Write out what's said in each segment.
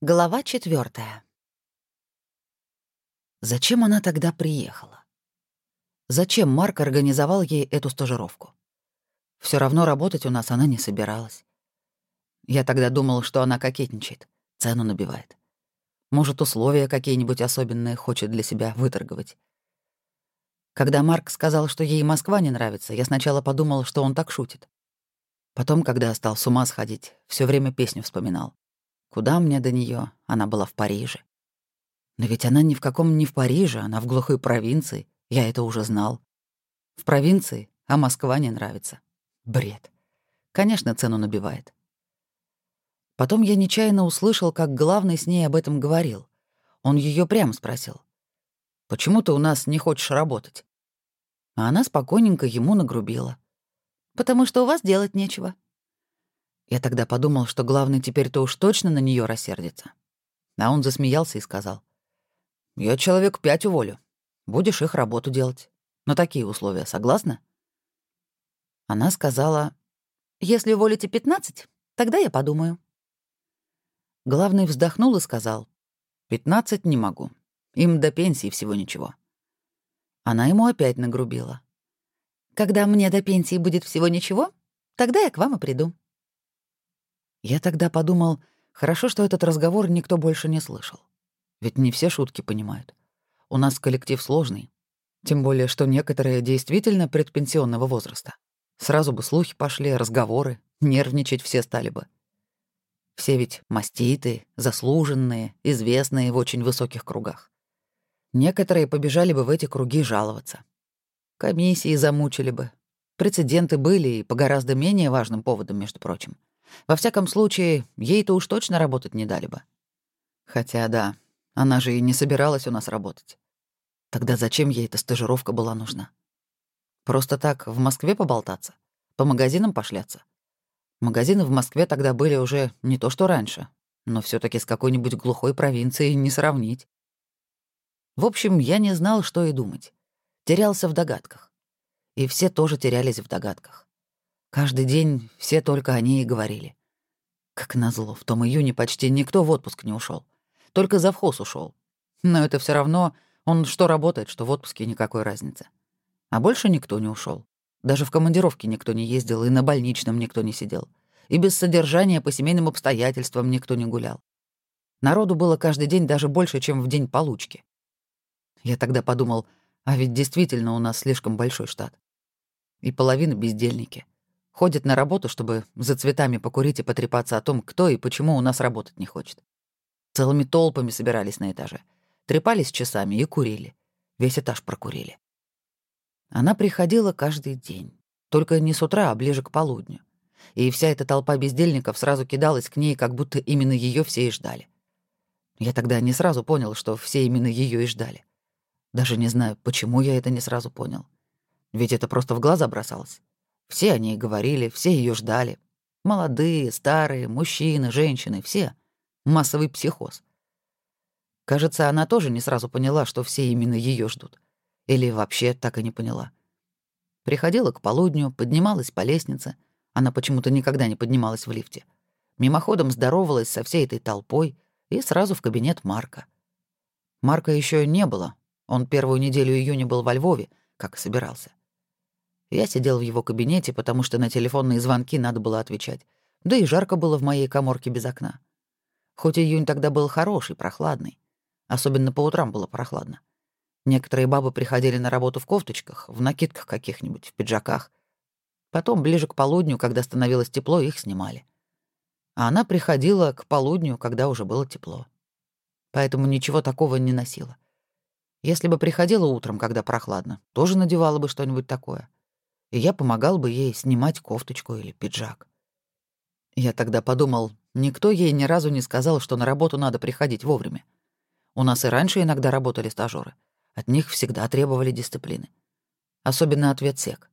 Глава четвертая. Зачем она тогда приехала? Зачем Марк организовал ей эту стажировку? Все равно работать у нас она не собиралась. Я тогда думал, что она кокетничает, цену набивает. Может, условия какие-нибудь особенные хочет для себя выторговать. Когда Марк сказал, что ей Москва не нравится, я сначала подумал, что он так шутит. Потом, когда стал с ума сходить, все время песню вспоминал. Куда мне до нее? Она была в Париже. Но ведь она ни в каком не в Париже, она в глухой провинции. Я это уже знал. В провинции, а Москва не нравится. Бред. Конечно, цену набивает. Потом я нечаянно услышал, как главный с ней об этом говорил. Он ее прямо спросил. «Почему ты у нас не хочешь работать?» А она спокойненько ему нагрубила. «Потому что у вас делать нечего. Я тогда подумал, что главный теперь-то уж точно на нее рассердится. А он засмеялся и сказал. «Я человек пять уволю. Будешь их работу делать. На такие условия согласна?» Она сказала, «Если уволите пятнадцать, тогда я подумаю». Главный вздохнул и сказал, «Пятнадцать не могу. Им до пенсии всего ничего». Она ему опять нагрубила. «Когда мне до пенсии будет всего ничего, тогда я к вам и приду». Я тогда подумал, хорошо, что этот разговор никто больше не слышал. Ведь не все шутки понимают. У нас коллектив сложный. Тем более, что некоторые действительно предпенсионного возраста. Сразу бы слухи пошли, разговоры, нервничать все стали бы. Все ведь маститы, заслуженные, известные в очень высоких кругах. Некоторые побежали бы в эти круги жаловаться. Комиссии замучили бы. Прецеденты были и по гораздо менее важным поводам, между прочим. Во всяком случае, ей-то уж точно работать не дали бы. Хотя да, она же и не собиралась у нас работать. Тогда зачем ей эта стажировка была нужна? Просто так в Москве поболтаться? По магазинам пошляться? Магазины в Москве тогда были уже не то что раньше, но все таки с какой-нибудь глухой провинцией не сравнить. В общем, я не знал, что и думать. Терялся в догадках. И все тоже терялись в догадках. Каждый день все только о ней и говорили. Как назло, в том июне почти никто в отпуск не ушел, Только завхоз ушел. Но это все равно, он что работает, что в отпуске никакой разницы. А больше никто не ушел. Даже в командировке никто не ездил, и на больничном никто не сидел. И без содержания по семейным обстоятельствам никто не гулял. Народу было каждый день даже больше, чем в день получки. Я тогда подумал, а ведь действительно у нас слишком большой штат. И половина бездельники. Ходят на работу, чтобы за цветами покурить и потрепаться о том, кто и почему у нас работать не хочет. Целыми толпами собирались на этаже. Трепались часами и курили. Весь этаж прокурили. Она приходила каждый день. Только не с утра, а ближе к полудню. И вся эта толпа бездельников сразу кидалась к ней, как будто именно ее все и ждали. Я тогда не сразу понял, что все именно ее и ждали. Даже не знаю, почему я это не сразу понял. Ведь это просто в глаза бросалось. Все о ней говорили, все ее ждали. Молодые, старые, мужчины, женщины, все. Массовый психоз. Кажется, она тоже не сразу поняла, что все именно ее ждут. Или вообще так и не поняла. Приходила к полудню, поднималась по лестнице. Она почему-то никогда не поднималась в лифте. Мимоходом здоровалась со всей этой толпой и сразу в кабинет Марка. Марка еще не было. Он первую неделю июня был во Львове, как и собирался. Я сидел в его кабинете, потому что на телефонные звонки надо было отвечать. Да и жарко было в моей коморке без окна. Хоть июнь тогда был хороший, прохладный. Особенно по утрам было прохладно. Некоторые бабы приходили на работу в кофточках, в накидках каких-нибудь, в пиджаках. Потом, ближе к полудню, когда становилось тепло, их снимали. А она приходила к полудню, когда уже было тепло. Поэтому ничего такого не носила. Если бы приходила утром, когда прохладно, тоже надевала бы что-нибудь такое и я помогал бы ей снимать кофточку или пиджак. Я тогда подумал, никто ей ни разу не сказал, что на работу надо приходить вовремя. У нас и раньше иногда работали стажёры. От них всегда требовали дисциплины. Особенно от ветсек.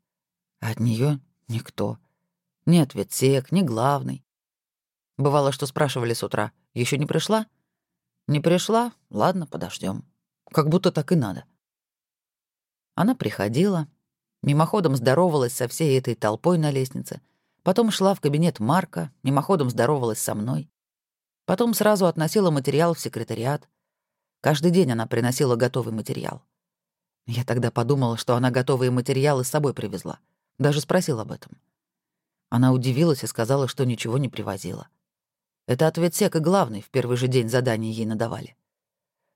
А от нее никто. Ни от ветсек, ни главный. Бывало, что спрашивали с утра, еще не пришла? Не пришла? Ладно, подождем. Как будто так и надо. Она приходила, Мимоходом здоровалась со всей этой толпой на лестнице. Потом шла в кабинет Марка, мимоходом здоровалась со мной. Потом сразу относила материал в секретариат. Каждый день она приносила готовый материал. Я тогда подумала, что она готовые материалы с собой привезла. Даже спросил об этом. Она удивилась и сказала, что ничего не привозила. Это ответ сека главный, в первый же день задания ей надавали.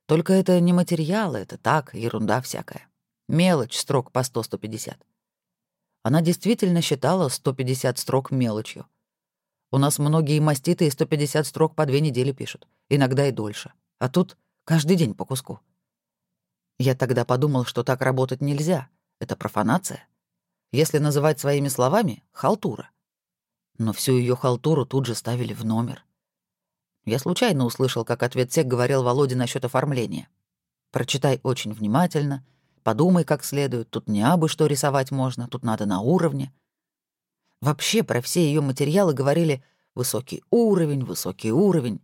Только это не материалы, это так, ерунда всякая. Мелочь, строк по 100-150. Она действительно считала 150 строк мелочью. У нас многие маститы и 150 строк по две недели пишут, иногда и дольше. А тут каждый день по куску. Я тогда подумал, что так работать нельзя. Это профанация. Если называть своими словами — халтура. Но всю ее халтуру тут же ставили в номер. Я случайно услышал, как ответ сек говорил Володе насчет оформления. Прочитай очень внимательно — Подумай как следует, тут не абы что рисовать можно, тут надо на уровне. Вообще про все ее материалы говорили «высокий уровень, высокий уровень».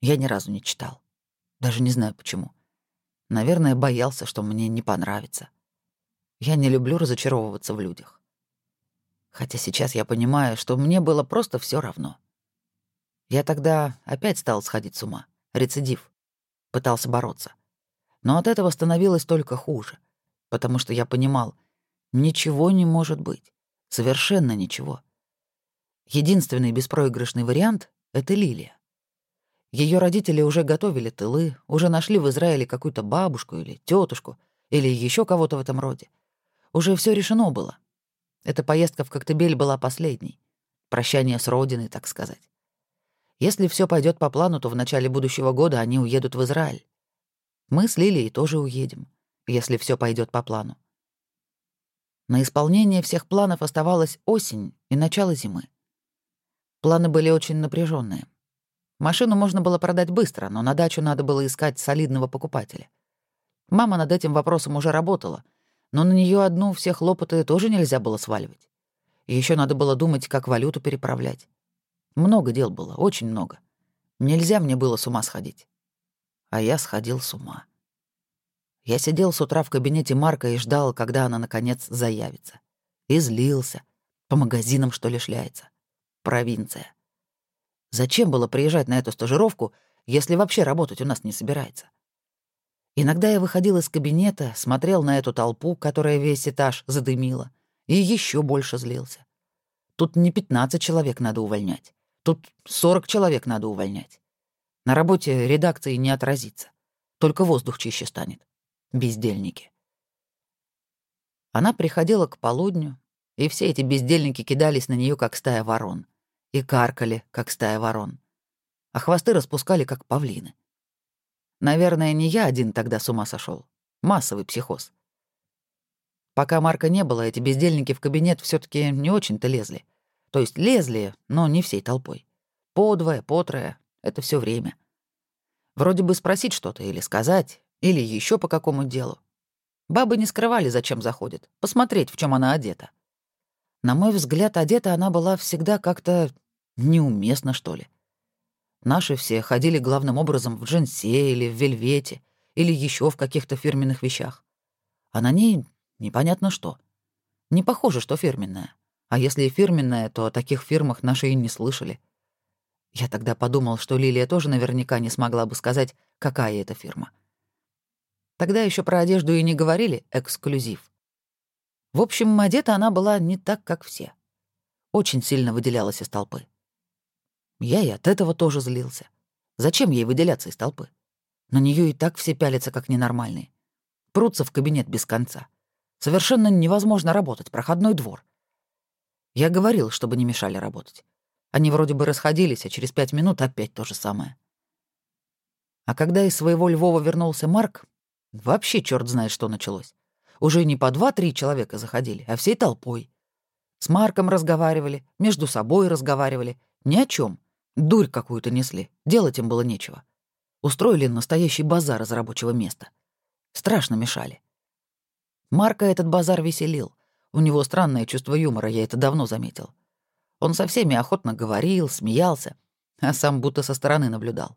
Я ни разу не читал. Даже не знаю почему. Наверное, боялся, что мне не понравится. Я не люблю разочаровываться в людях. Хотя сейчас я понимаю, что мне было просто все равно. Я тогда опять стал сходить с ума. Рецидив. Пытался бороться. Но от этого становилось только хуже — потому что я понимал, ничего не может быть. Совершенно ничего. Единственный беспроигрышный вариант — это Лилия. Ее родители уже готовили тылы, уже нашли в Израиле какую-то бабушку или тетушку, или еще кого-то в этом роде. Уже все решено было. Эта поездка в Коктебель была последней. Прощание с родиной, так сказать. Если все пойдет по плану, то в начале будущего года они уедут в Израиль. Мы с Лилией тоже уедем если все пойдет по плану. На исполнение всех планов оставалась осень и начало зимы. Планы были очень напряженные. Машину можно было продать быстро, но на дачу надо было искать солидного покупателя. Мама над этим вопросом уже работала, но на нее одну все хлопоты тоже нельзя было сваливать. Еще надо было думать, как валюту переправлять. Много дел было, очень много. Нельзя мне было с ума сходить. А я сходил с ума. Я сидел с утра в кабинете Марка и ждал, когда она, наконец, заявится. И злился. По магазинам, что ли, шляется. Провинция. Зачем было приезжать на эту стажировку, если вообще работать у нас не собирается? Иногда я выходил из кабинета, смотрел на эту толпу, которая весь этаж задымила, и еще больше злился. Тут не 15 человек надо увольнять. Тут 40 человек надо увольнять. На работе редакции не отразится. Только воздух чище станет бездельники. Она приходила к полудню, и все эти бездельники кидались на нее, как стая ворон, и каркали, как стая ворон, а хвосты распускали, как павлины. Наверное, не я один тогда с ума сошел. Массовый психоз. Пока Марка не было, эти бездельники в кабинет все таки не очень-то лезли. То есть лезли, но не всей толпой. Подвое, потрое — это все время. Вроде бы спросить что-то или сказать, или еще по какому делу. Бабы не скрывали, зачем заходит. Посмотреть, в чем она одета. На мой взгляд, одета она была всегда как-то неуместно, что ли. Наши все ходили главным образом в джинсе или в вельвете, или еще в каких-то фирменных вещах. А на ней непонятно что. Не похоже, что фирменная. А если и фирменная, то о таких фирмах наши и не слышали. Я тогда подумал, что Лилия тоже наверняка не смогла бы сказать, какая это фирма. Тогда еще про одежду и не говорили «эксклюзив». В общем, одета она была не так, как все. Очень сильно выделялась из толпы. Я и от этого тоже злился. Зачем ей выделяться из толпы? На нее и так все пялятся, как ненормальные. Прутся в кабинет без конца. Совершенно невозможно работать, проходной двор. Я говорил, чтобы не мешали работать. Они вроде бы расходились, а через пять минут опять то же самое. А когда из своего Львова вернулся Марк, Вообще черт знает, что началось. Уже не по два-три человека заходили, а всей толпой. С Марком разговаривали, между собой разговаривали. Ни о чем. Дурь какую-то несли. Делать им было нечего. Устроили настоящий базар из рабочего места. Страшно мешали. Марка этот базар веселил. У него странное чувство юмора, я это давно заметил. Он со всеми охотно говорил, смеялся, а сам будто со стороны наблюдал.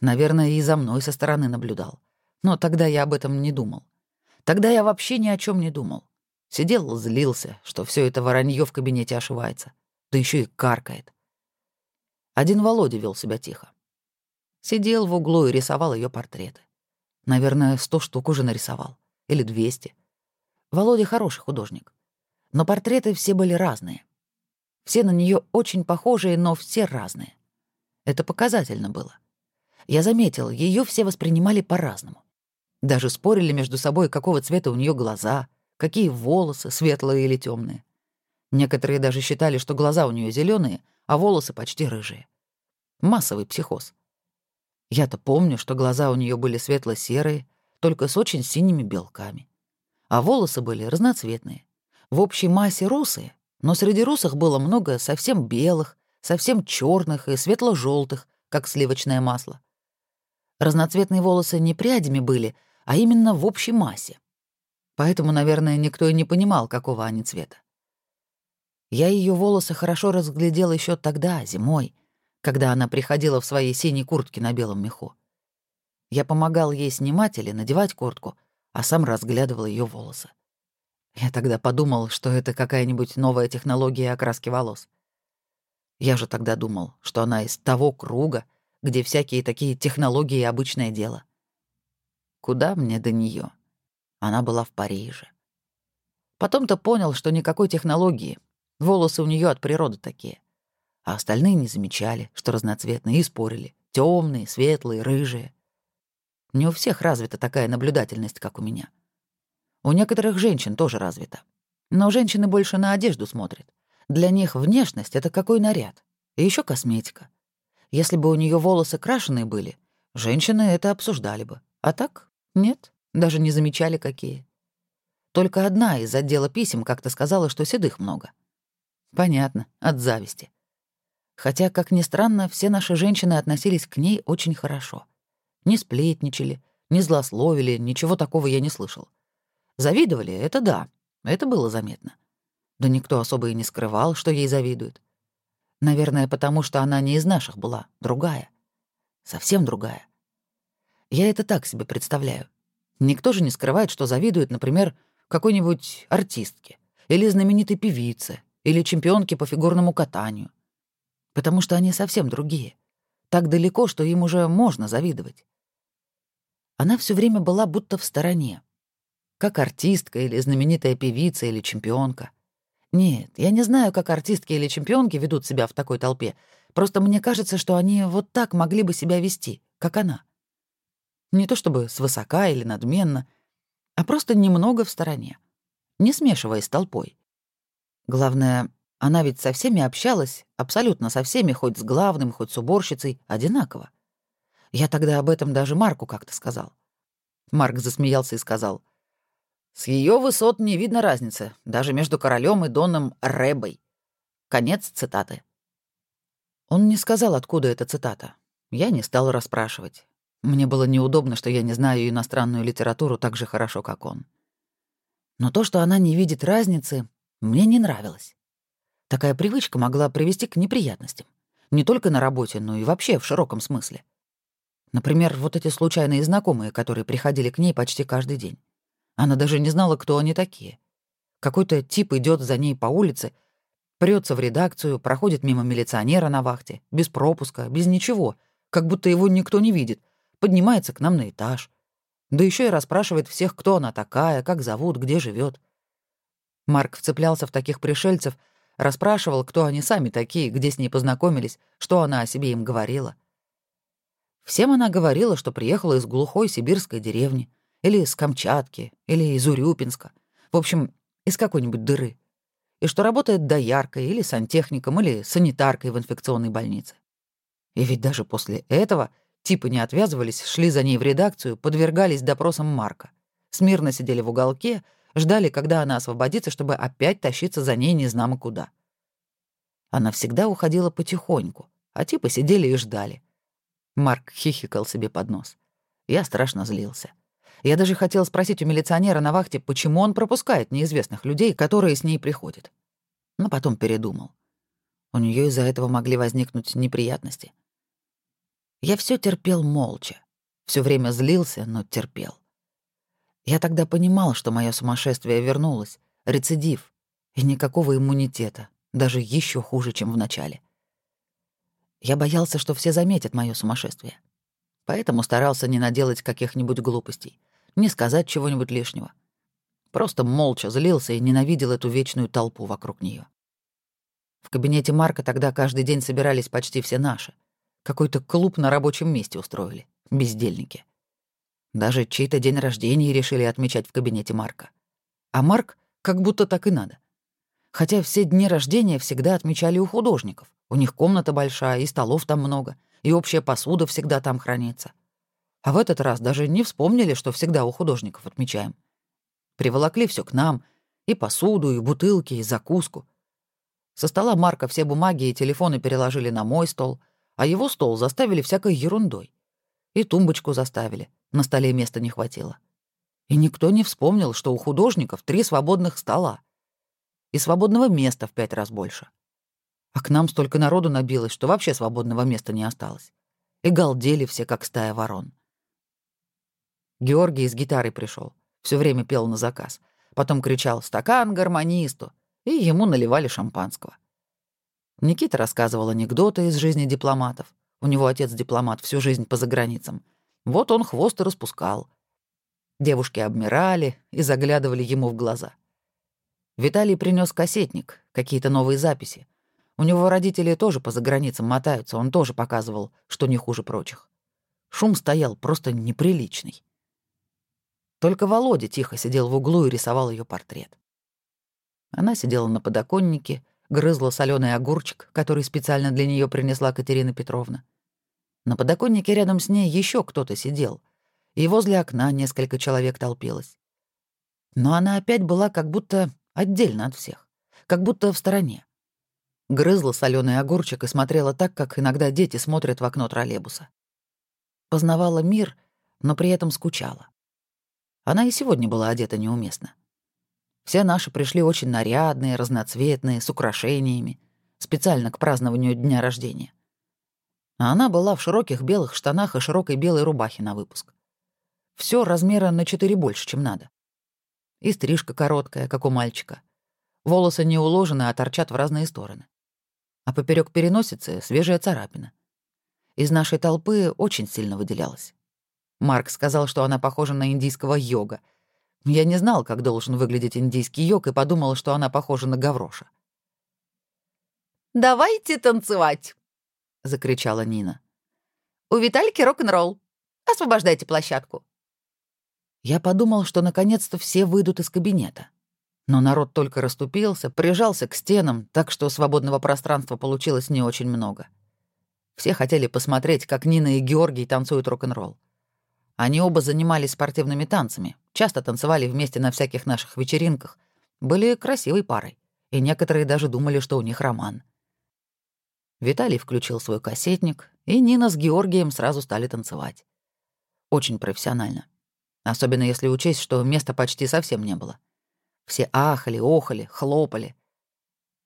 Наверное, и за мной со стороны наблюдал. Но тогда я об этом не думал. Тогда я вообще ни о чем не думал. Сидел, злился, что все это воронье в кабинете ошивается. Да еще и каркает. Один Володя вел себя тихо. Сидел в углу и рисовал ее портреты. Наверное, сто штук уже нарисовал. Или двести. Володя хороший художник. Но портреты все были разные. Все на нее очень похожие, но все разные. Это показательно было. Я заметил, ее все воспринимали по-разному. Даже спорили между собой, какого цвета у нее глаза, какие волосы, светлые или темные. Некоторые даже считали, что глаза у нее зеленые, а волосы почти рыжие. Массовый психоз. Я-то помню, что глаза у нее были светло-серые, только с очень синими белками. А волосы были разноцветные. В общей массе русые, но среди русых было много совсем белых, совсем черных и светло желтых как сливочное масло. Разноцветные волосы не прядями были, а именно в общей массе. Поэтому, наверное, никто и не понимал, какого они цвета. Я ее волосы хорошо разглядел еще тогда, зимой, когда она приходила в своей синей куртке на белом меху. Я помогал ей снимать или надевать куртку, а сам разглядывал ее волосы. Я тогда подумал, что это какая-нибудь новая технология окраски волос. Я же тогда думал, что она из того круга, где всякие такие технологии — обычное дело. Куда мне до нее? Она была в Париже. Потом-то понял, что никакой технологии. Волосы у нее от природы такие. А остальные не замечали, что разноцветные, и спорили. темные, светлые, рыжие. Не у всех развита такая наблюдательность, как у меня. У некоторых женщин тоже развита. Но женщины больше на одежду смотрят. Для них внешность — это какой наряд. И еще косметика. Если бы у нее волосы крашеные были, женщины это обсуждали бы. А так — нет, даже не замечали, какие. Только одна из отдела писем как-то сказала, что седых много. Понятно, от зависти. Хотя, как ни странно, все наши женщины относились к ней очень хорошо. Не сплетничали, не злословили, ничего такого я не слышал. Завидовали — это да, это было заметно. Да никто особо и не скрывал, что ей завидуют. Наверное, потому что она не из наших была, другая. Совсем другая. Я это так себе представляю. Никто же не скрывает, что завидует, например, какой-нибудь артистке, или знаменитой певице, или чемпионке по фигурному катанию. Потому что они совсем другие. Так далеко, что им уже можно завидовать. Она все время была будто в стороне. Как артистка или знаменитая певица или чемпионка. Нет, я не знаю, как артистки или чемпионки ведут себя в такой толпе. Просто мне кажется, что они вот так могли бы себя вести, как она. Не то чтобы свысока или надменно, а просто немного в стороне, не смешиваясь с толпой. Главное, она ведь со всеми общалась, абсолютно со всеми, хоть с главным, хоть с уборщицей, одинаково. Я тогда об этом даже Марку как-то сказал. Марк засмеялся и сказал — с ее высот не видно разницы, даже между королем и Доном Рэбой. Конец цитаты. Он не сказал, откуда эта цитата. Я не стал расспрашивать. Мне было неудобно, что я не знаю иностранную литературу так же хорошо, как он. Но то, что она не видит разницы, мне не нравилось. Такая привычка могла привести к неприятностям. Не только на работе, но и вообще в широком смысле. Например, вот эти случайные знакомые, которые приходили к ней почти каждый день. Она даже не знала, кто они такие. Какой-то тип идет за ней по улице, прется в редакцию, проходит мимо милиционера на вахте, без пропуска, без ничего, как будто его никто не видит, поднимается к нам на этаж. Да еще и расспрашивает всех, кто она такая, как зовут, где живет. Марк вцеплялся в таких пришельцев, расспрашивал, кто они сами такие, где с ней познакомились, что она о себе им говорила. Всем она говорила, что приехала из глухой сибирской деревни, или из Камчатки, или из Урюпинска. В общем, из какой-нибудь дыры. И что работает дояркой или сантехником, или санитаркой в инфекционной больнице. И ведь даже после этого типы не отвязывались, шли за ней в редакцию, подвергались допросам Марка. Смирно сидели в уголке, ждали, когда она освободится, чтобы опять тащиться за ней незнамо куда. Она всегда уходила потихоньку, а типы сидели и ждали. Марк хихикал себе под нос. Я страшно злился. Я даже хотел спросить у милиционера на вахте, почему он пропускает неизвестных людей, которые с ней приходят. Но потом передумал. У нее из-за этого могли возникнуть неприятности. Я все терпел молча. Все время злился, но терпел. Я тогда понимал, что мое сумасшествие вернулось, рецидив, и никакого иммунитета, даже еще хуже, чем в начале. Я боялся, что все заметят мое сумасшествие. Поэтому старался не наделать каких-нибудь глупостей, не сказать чего-нибудь лишнего. Просто молча злился и ненавидел эту вечную толпу вокруг нее. В кабинете Марка тогда каждый день собирались почти все наши. Какой-то клуб на рабочем месте устроили. Бездельники. Даже чей-то день рождения решили отмечать в кабинете Марка. А Марк как будто так и надо. Хотя все дни рождения всегда отмечали у художников. У них комната большая, и столов там много, и общая посуда всегда там хранится. А в этот раз даже не вспомнили, что всегда у художников отмечаем. Приволокли все к нам, и посуду, и бутылки, и закуску. Со стола Марка все бумаги и телефоны переложили на мой стол, а его стол заставили всякой ерундой. И тумбочку заставили, на столе места не хватило. И никто не вспомнил, что у художников три свободных стола. И свободного места в пять раз больше. А к нам столько народу набилось, что вообще свободного места не осталось. И галдели все, как стая ворон. Георгий с гитарой пришел, все время пел на заказ. Потом кричал «Стакан гармонисту!» и ему наливали шампанского. Никита рассказывал анекдоты из жизни дипломатов. У него отец дипломат, всю жизнь по заграницам. Вот он хвост и распускал. Девушки обмирали и заглядывали ему в глаза. Виталий принес кассетник, какие-то новые записи. У него родители тоже по заграницам мотаются, он тоже показывал, что не хуже прочих. Шум стоял просто неприличный. Только Володя тихо сидел в углу и рисовал ее портрет. Она сидела на подоконнике, грызла соленый огурчик, который специально для нее принесла Катерина Петровна. На подоконнике рядом с ней еще кто-то сидел, и возле окна несколько человек толпилось. Но она опять была как будто отдельно от всех, как будто в стороне. Грызла соленый огурчик и смотрела так, как иногда дети смотрят в окно троллейбуса. Познавала мир, но при этом скучала. Она и сегодня была одета неуместно. Все наши пришли очень нарядные, разноцветные, с украшениями, специально к празднованию дня рождения. А она была в широких белых штанах и широкой белой рубахе на выпуск. Все размера на четыре больше, чем надо. И стрижка короткая, как у мальчика. Волосы не уложены, а торчат в разные стороны. А поперек переносицы свежая царапина. Из нашей толпы очень сильно выделялась. Марк сказал, что она похожа на индийского йога. Я не знал, как должен выглядеть индийский йог, и подумал, что она похожа на Гавроша. «Давайте танцевать!» — закричала Нина. «У Витальки рок-н-ролл. Освобождайте площадку». Я подумал, что наконец-то все выйдут из кабинета. Но народ только расступился, прижался к стенам, так что свободного пространства получилось не очень много. Все хотели посмотреть, как Нина и Георгий танцуют рок-н-ролл. Они оба занимались спортивными танцами, часто танцевали вместе на всяких наших вечеринках, были красивой парой, и некоторые даже думали, что у них роман. Виталий включил свой кассетник, и Нина с Георгием сразу стали танцевать. Очень профессионально. Особенно если учесть, что места почти совсем не было. Все ахали, охали, хлопали.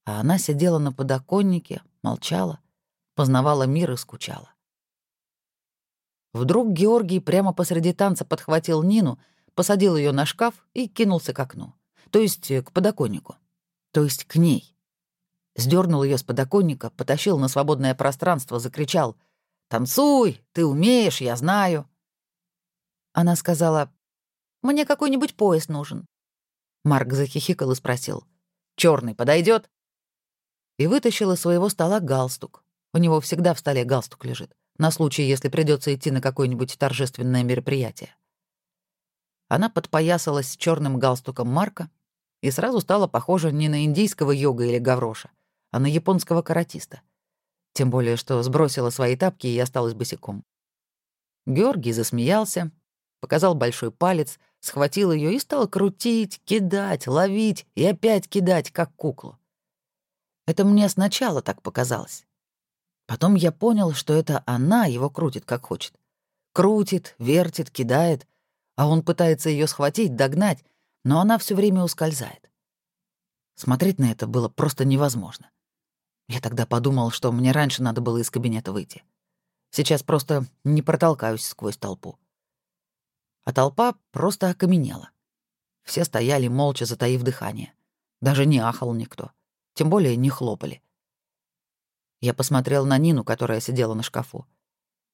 А она сидела на подоконнике, молчала, познавала мир и скучала. Вдруг Георгий прямо посреди танца подхватил Нину, посадил ее на шкаф и кинулся к окну. То есть э, к подоконнику. То есть к ней. Сдернул ее с подоконника, потащил на свободное пространство, закричал «Танцуй! Ты умеешь, я знаю!» Она сказала, «Мне какой-нибудь пояс нужен». Марк захихикал и спросил, черный подойдет? И вытащил из своего стола галстук. У него всегда в столе галстук лежит, на случай, если придется идти на какое-нибудь торжественное мероприятие. Она подпоясалась черным галстуком Марка и сразу стала похожа не на индийского йога или гавроша, а на японского каратиста. Тем более, что сбросила свои тапки и осталась босиком. Георгий засмеялся, показал большой палец, схватил ее и стал крутить, кидать, ловить и опять кидать, как куклу. Это мне сначала так показалось. Потом я понял, что это она его крутит, как хочет. Крутит, вертит, кидает, а он пытается ее схватить, догнать, но она все время ускользает. Смотреть на это было просто невозможно. Я тогда подумал, что мне раньше надо было из кабинета выйти. Сейчас просто не протолкаюсь сквозь толпу а толпа просто окаменела. Все стояли молча, затаив дыхание. Даже не ахал никто. Тем более не хлопали. Я посмотрел на Нину, которая сидела на шкафу.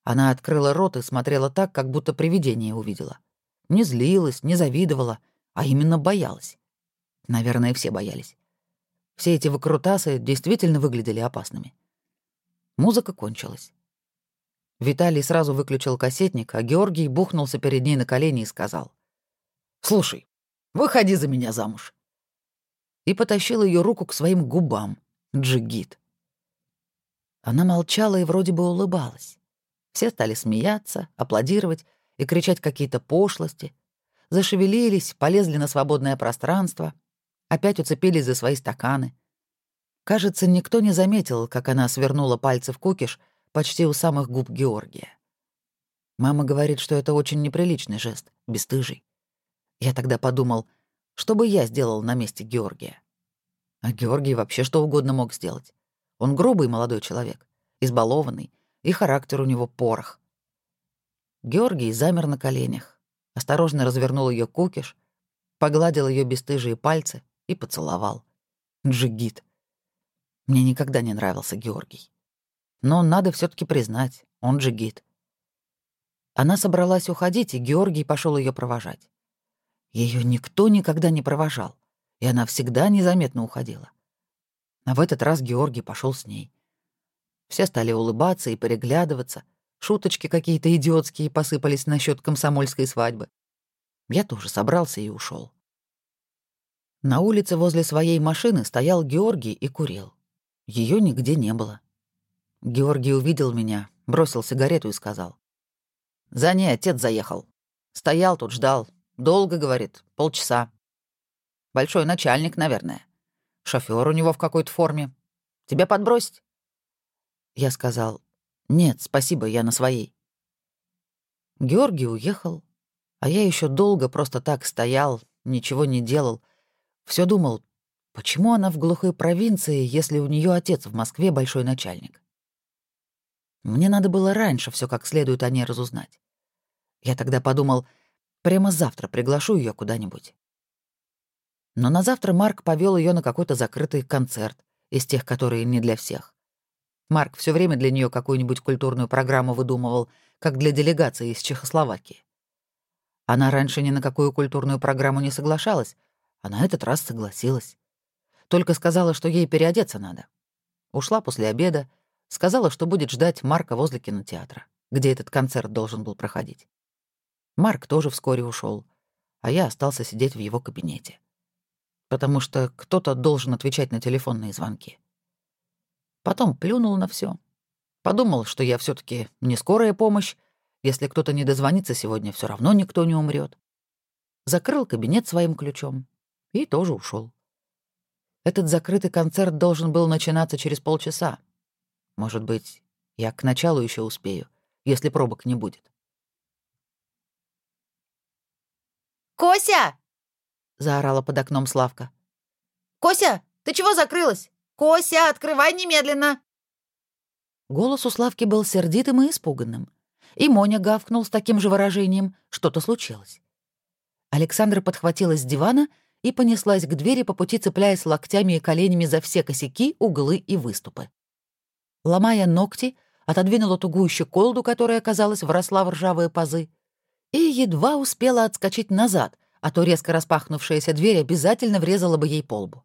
Она открыла рот и смотрела так, как будто привидение увидела. Не злилась, не завидовала, а именно боялась. Наверное, все боялись. Все эти выкрутасы действительно выглядели опасными. Музыка кончилась. Виталий сразу выключил кассетник, а Георгий бухнулся перед ней на колени и сказал. «Слушай, выходи за меня замуж». И потащил ее руку к своим губам. Джигит. Она молчала и вроде бы улыбалась. Все стали смеяться, аплодировать и кричать какие-то пошлости. Зашевелились, полезли на свободное пространство, опять уцепились за свои стаканы. Кажется, никто не заметил, как она свернула пальцы в кукиш почти у самых губ Георгия. Мама говорит, что это очень неприличный жест, бесстыжий. Я тогда подумал, что бы я сделал на месте Георгия. А Георгий вообще что угодно мог сделать. Он грубый молодой человек, избалованный, и характер у него порох. Георгий замер на коленях, осторожно развернул ее кукиш, погладил ее бесстыжие пальцы и поцеловал. Джигит. Мне никогда не нравился Георгий. Но надо все таки признать, он джигит. Она собралась уходить, и Георгий пошел ее провожать. Ее никто никогда не провожал, и она всегда незаметно уходила. А в этот раз Георгий пошел с ней. Все стали улыбаться и переглядываться, шуточки какие-то идиотские посыпались насчет комсомольской свадьбы. Я тоже собрался и ушел. На улице возле своей машины стоял Георгий и курил. Ее нигде не было. Георгий увидел меня, бросил сигарету и сказал. «За ней отец заехал. Стоял тут, ждал. Долго, говорит, полчаса. Большой начальник, наверное. Шофёр у него в какой-то форме. Тебя подбросить?» Я сказал, «Нет, спасибо, я на своей». Георгий уехал, а я еще долго просто так стоял, ничего не делал, все думал, почему она в глухой провинции, если у нее отец в Москве большой начальник. Мне надо было раньше все как следует о ней разузнать. Я тогда подумал, прямо завтра приглашу ее куда-нибудь. Но на завтра Марк повел ее на какой-то закрытый концерт из тех, которые не для всех. Марк все время для нее какую-нибудь культурную программу выдумывал, как для делегации из Чехословакии. Она раньше ни на какую культурную программу не соглашалась, а на этот раз согласилась. Только сказала, что ей переодеться надо. Ушла после обеда, Сказала, что будет ждать Марка возле кинотеатра, где этот концерт должен был проходить. Марк тоже вскоре ушел, а я остался сидеть в его кабинете. Потому что кто-то должен отвечать на телефонные звонки. Потом плюнул на все, Подумал, что я все таки не скорая помощь. Если кто-то не дозвонится сегодня, все равно никто не умрет. Закрыл кабинет своим ключом и тоже ушел. Этот закрытый концерт должен был начинаться через полчаса, может быть, я к началу еще успею, если пробок не будет. «Кося!» — заорала под окном Славка. «Кося, ты чего закрылась? Кося, открывай немедленно!» Голос у Славки был сердитым и испуганным. И Моня гавкнул с таким же выражением, что-то случилось. Александра подхватилась с дивана и понеслась к двери по пути, цепляясь локтями и коленями за все косяки, углы и выступы. Ломая ногти, отодвинула тугую щеколду, которая, казалось, вросла в ржавые пазы, и едва успела отскочить назад, а то резко распахнувшаяся дверь обязательно врезала бы ей по лбу.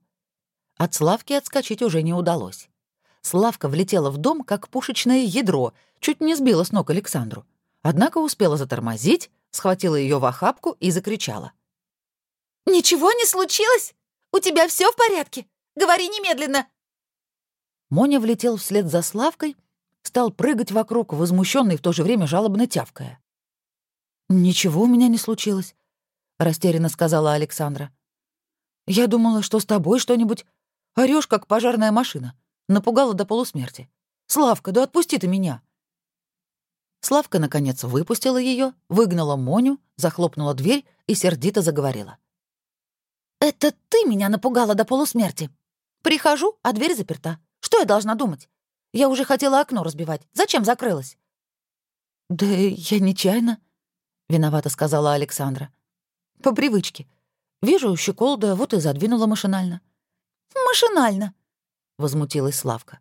От Славки отскочить уже не удалось. Славка влетела в дом, как пушечное ядро, чуть не сбила с ног Александру. Однако успела затормозить, схватила ее в охапку и закричала. «Ничего не случилось? У тебя все в порядке? Говори немедленно!» Моня влетел вслед за Славкой, стал прыгать вокруг, возмущенный в то же время жалобно тявкая. «Ничего у меня не случилось», — растерянно сказала Александра. «Я думала, что с тобой что-нибудь. Орёшь, как пожарная машина. Напугала до полусмерти. Славка, да отпусти ты меня!» Славка, наконец, выпустила ее, выгнала Моню, захлопнула дверь и сердито заговорила. «Это ты меня напугала до полусмерти. Прихожу, а дверь заперта. Что я должна думать? Я уже хотела окно разбивать. Зачем закрылась?» «Да я нечаянно», — виновата сказала Александра. «По привычке. Вижу щеколда, вот и задвинула машинально». «Машинально», — возмутилась Славка.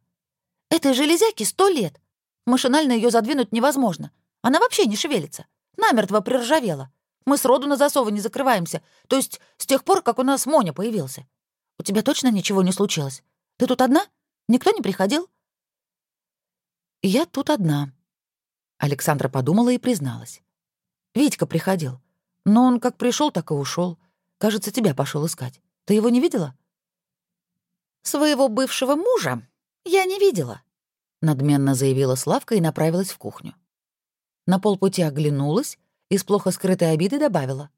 «Этой железяке сто лет. Машинально ее задвинуть невозможно. Она вообще не шевелится. Намертво приржавела. Мы сроду на засовы не закрываемся. То есть с тех пор, как у нас Моня появился. У тебя точно ничего не случилось? Ты тут одна? Никто не приходил?» «Я тут одна», — Александра подумала и призналась. «Витька приходил. Но он как пришел, так и ушел. Кажется, тебя пошел искать. Ты его не видела?» «Своего бывшего мужа я не видела», — надменно заявила Славка и направилась в кухню. На полпути оглянулась и с плохо скрытой обидой добавила.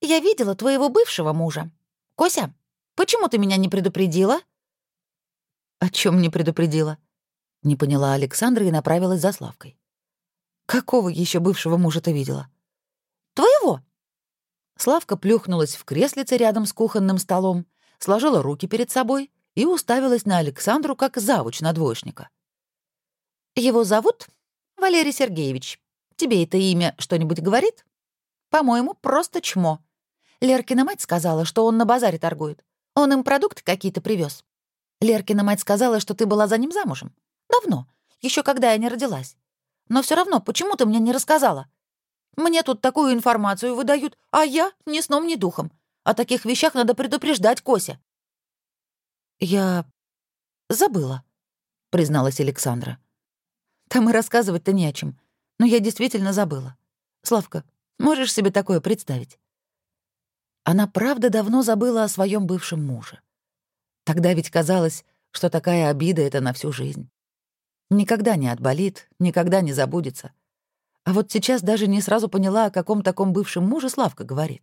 «Я видела твоего бывшего мужа. Кося, почему ты меня не предупредила?» «О чем не предупредила?» — не поняла Александра и направилась за Славкой. «Какого еще бывшего мужа ты видела?» «Твоего!» Славка плюхнулась в креслице рядом с кухонным столом, сложила руки перед собой и уставилась на Александру как завуч на двоечника. «Его зовут Валерий Сергеевич. Тебе это имя что-нибудь говорит? По-моему, просто чмо. Леркина мать сказала, что он на базаре торгует. Он им продукты какие-то привез. Леркина мать сказала, что ты была за ним замужем. Давно, еще когда я не родилась. Но все равно, почему ты мне не рассказала? Мне тут такую информацию выдают, а я ни сном, ни духом. О таких вещах надо предупреждать Кося. Я забыла, призналась Александра. Там и рассказывать-то не о чем. Но я действительно забыла. Славка, можешь себе такое представить? Она правда давно забыла о своем бывшем муже. Тогда ведь казалось, что такая обида — это на всю жизнь. Никогда не отболит, никогда не забудется. А вот сейчас даже не сразу поняла, о каком таком бывшем муже Славка говорит.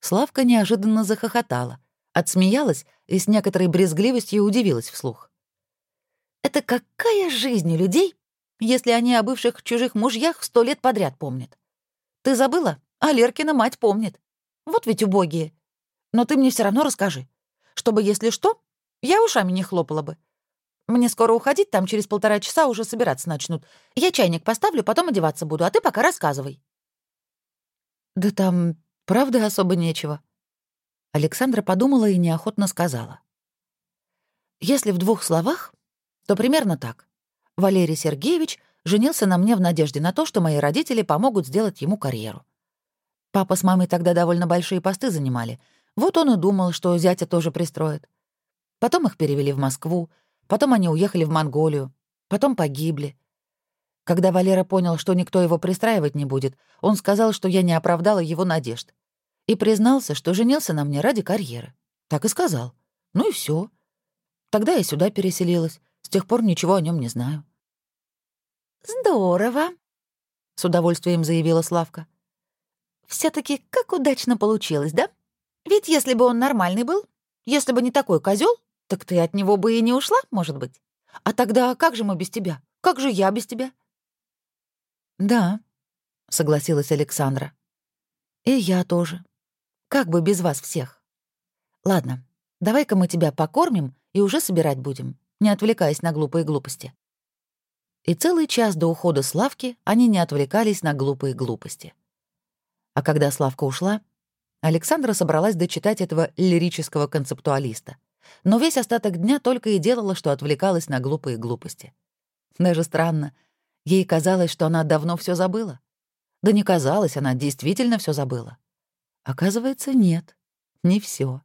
Славка неожиданно захохотала, отсмеялась и с некоторой брезгливостью удивилась вслух. «Это какая жизнь у людей, если они о бывших чужих мужьях сто лет подряд помнят. Ты забыла? А Леркина мать помнит. Вот ведь убогие. Но ты мне все равно расскажи, чтобы, если что, я ушами не хлопала бы. Мне скоро уходить, там через полтора часа уже собираться начнут. Я чайник поставлю, потом одеваться буду, а ты пока рассказывай». «Да там правда особо нечего». Александра подумала и неохотно сказала. «Если в двух словах, то примерно так. Валерий Сергеевич женился на мне в надежде на то, что мои родители помогут сделать ему карьеру. Папа с мамой тогда довольно большие посты занимали. Вот он и думал, что зятя тоже пристроит. Потом их перевели в Москву, потом они уехали в Монголию, потом погибли. Когда Валера понял, что никто его пристраивать не будет, он сказал, что я не оправдала его надежд. И признался, что женился на мне ради карьеры. Так и сказал. Ну и все. Тогда я сюда переселилась. С тех пор ничего о нем не знаю. «Здорово», — с удовольствием заявила Славка. все таки как удачно получилось, да? Ведь если бы он нормальный был, если бы не такой козел, так ты от него бы и не ушла, может быть. А тогда как же мы без тебя? Как же я без тебя?» «Да», — согласилась Александра. «И я тоже. Как бы без вас всех. Ладно, давай-ка мы тебя покормим и уже собирать будем не отвлекаясь на глупые глупости. И целый час до ухода Славки они не отвлекались на глупые глупости. А когда Славка ушла, Александра собралась дочитать этого лирического концептуалиста. Но весь остаток дня только и делала, что отвлекалась на глупые глупости. Даже странно. Ей казалось, что она давно все забыла. Да не казалось, она действительно все забыла. Оказывается, нет, не все.